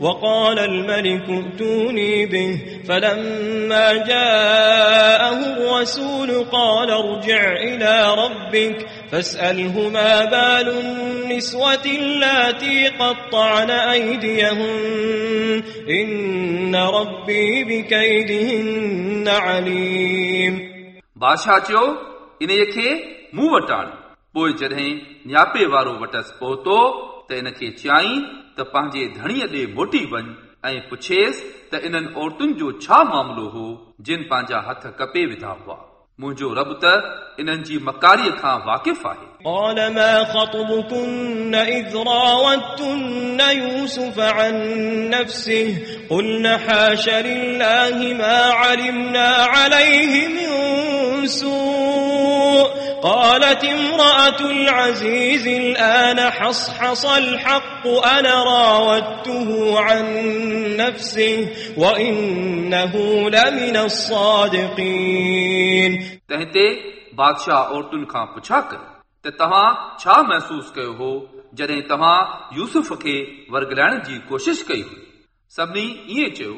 وقال الملك ائتوني به فلما جاءه الرسول قال ارجع إلى ربك فاسأله ما بال النسوة اللاتي قطعن أيديهن إن ربي بكيدهن عليم बादशाह चयो इन खे मूं वटि आण पोइ जॾहिं न्यापे वारो वटसि पहुतो त इन खे चयाईं त पंहिंजे धणीअ ॾे मोटी वञ ऐं पुछेसि त इन्हनि औरतुनि जो छा मामिलो हो जिन पंहिंजा हथ कपे विधा हुआ मुंहिंजो रब त इन्हनि जी मकारीअ खां वाक़िफ़ आहे قال ما خطبكن إذ راوتن يوسف عن نفسه قلن حاش لله ما علمنا عليه من سوء قالت امرأة العزيز الآن حصحص الحق أنا راودته عن نفسه وإنه لمن الصادقين तंहिं ते बादशाह औरतुनि खां पुछा कयो त तव्हां छा महसूस कयो हो जॾहिं तव्हां यूसुफ खे वर्गलाइण जी कोशिश कई हुई सभिनी ईअं चयो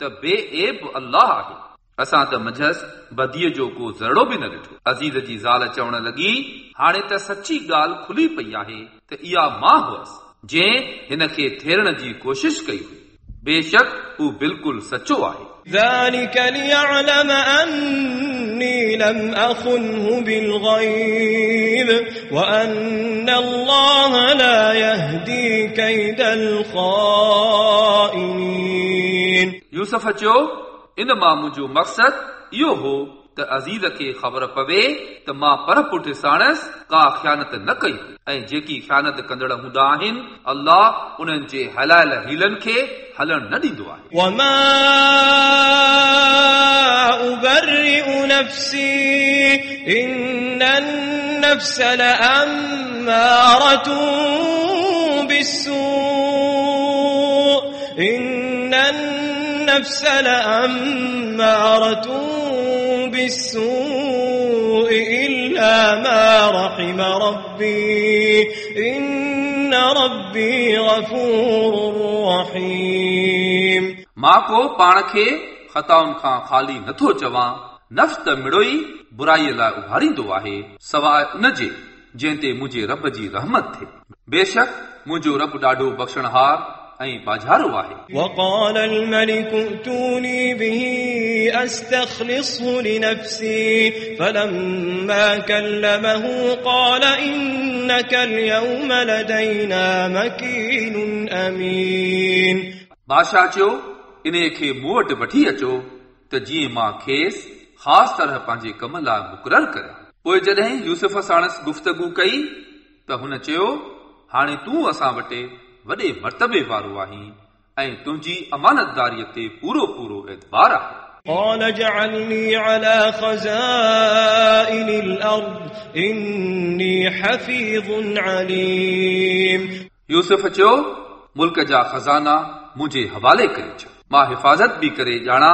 त बे एब अल्लाह आहे असां त मझस बदीअ जो को ज़रड़ो बि न ॾिठो अज़ीज़ जी ज़ाल चवण लॻी हाणे त सची ॻाल्हि खुली पई आहे त इहा मां हुअसि जंहिं हिन खे थेरण जी कोशिश कई हुई बेशक हू बिल्कुलु सचो आहे ذلك ليعلم أني لم أخنه بالغيب وأن الله لا يهدي كيد الخائنين यूसुफ चयो इन मां मुंहिंजो मक़सदु इहो हो त अज़ीज़ खे ख़बर पवे त मां पर पुठ साणसि का ख़्यानत न कई ऐं जेकी ख़्यानत कंदड़ हूंदा आहिनि अल्लाह उन्हनि जे हलायल हीलनि खे हलण न ॾींदो आहे وما أبرئ نفسي إن النفس لأمارة بالسوء إن النفس لأمارة بالسوء إلا ما رحم ربي إن ربي غفور رحيم मां को पाण खे ख़ताउनि खां ख़ाली नथो चवां नफ़्स त मिड़ो ई बुराईअ लाइ उभारींदो आहे सवाइ उन जे जंहिं ते मुंहिंजे रब जी रहमत थिए बेशक मुंहिंजो रब ॾाढो बख़्शणहार ऐं बाझारो आहे وقال الملك ائتوني به أستخلصه لنفسي فلما كلمه قال إنك اليوم لدينا مكين أمين बादशाह चयो इन खे मूं वटि वठी अचो त जीअं मां खेसि ख़ासि तरह पंहिंजे कम लाइ मुक़ररु करियां पोइ जॾहिं यूसुफ साणसि गुफ़्तगु कई त हुन चयो हाणे तूं असां वटि वॾे मर्तबे वारो आहीं ऐं तुंहिंजी अमानतदारीअ ते पूरो पूरो एतबार आहे قال اجعلني على خزائن الأرض إني حفيظ عليم यूसुफ चयो मुल्क जा खज़ाना मुंहिंजे हवाले करे छो मां हिफ़ाज़त बि करे ॼाणा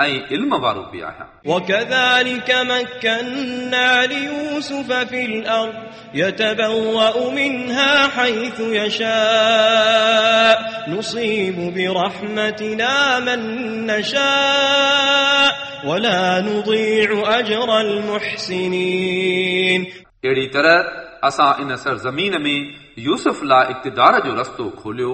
ऐं इल्म वारो बि आहियां وكذلك مكنا ليوسف في الأرض يتبوأ منها حيث يشاء نصيب برحمتنا من نشاء ولا نضيع أجر المحسنين अहिड़ी तरह असां इन सरज़मीन में यूसुफ लाइ इक़्तिदार जो रस्तो खोलियो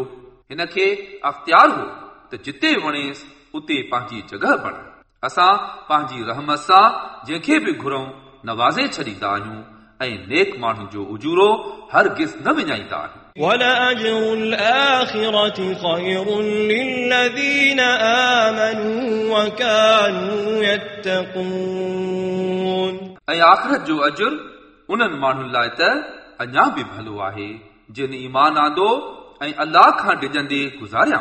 हिन खे अख़्तियार हो त जिते वणेसि उते पंहिंजी जॻह बण असां पंहिंजी रहमत सां जंहिंखे बि घुरऊं नवाज़े छॾींदा आहियूं ऐं नेक माण्हुनि जो उजूरो हर गिस न विञाईंदा आहियूं ولأجر الآخرة خير للذين آمنوا وكانوا يتقون ऐं आख़िरत जो अजुर उन्हनि माण्हुनि लाइ त अञा बि भलो आहे जिन ईमान आंदो ऐं अलाह खां डिॼंदे गुज़ारिया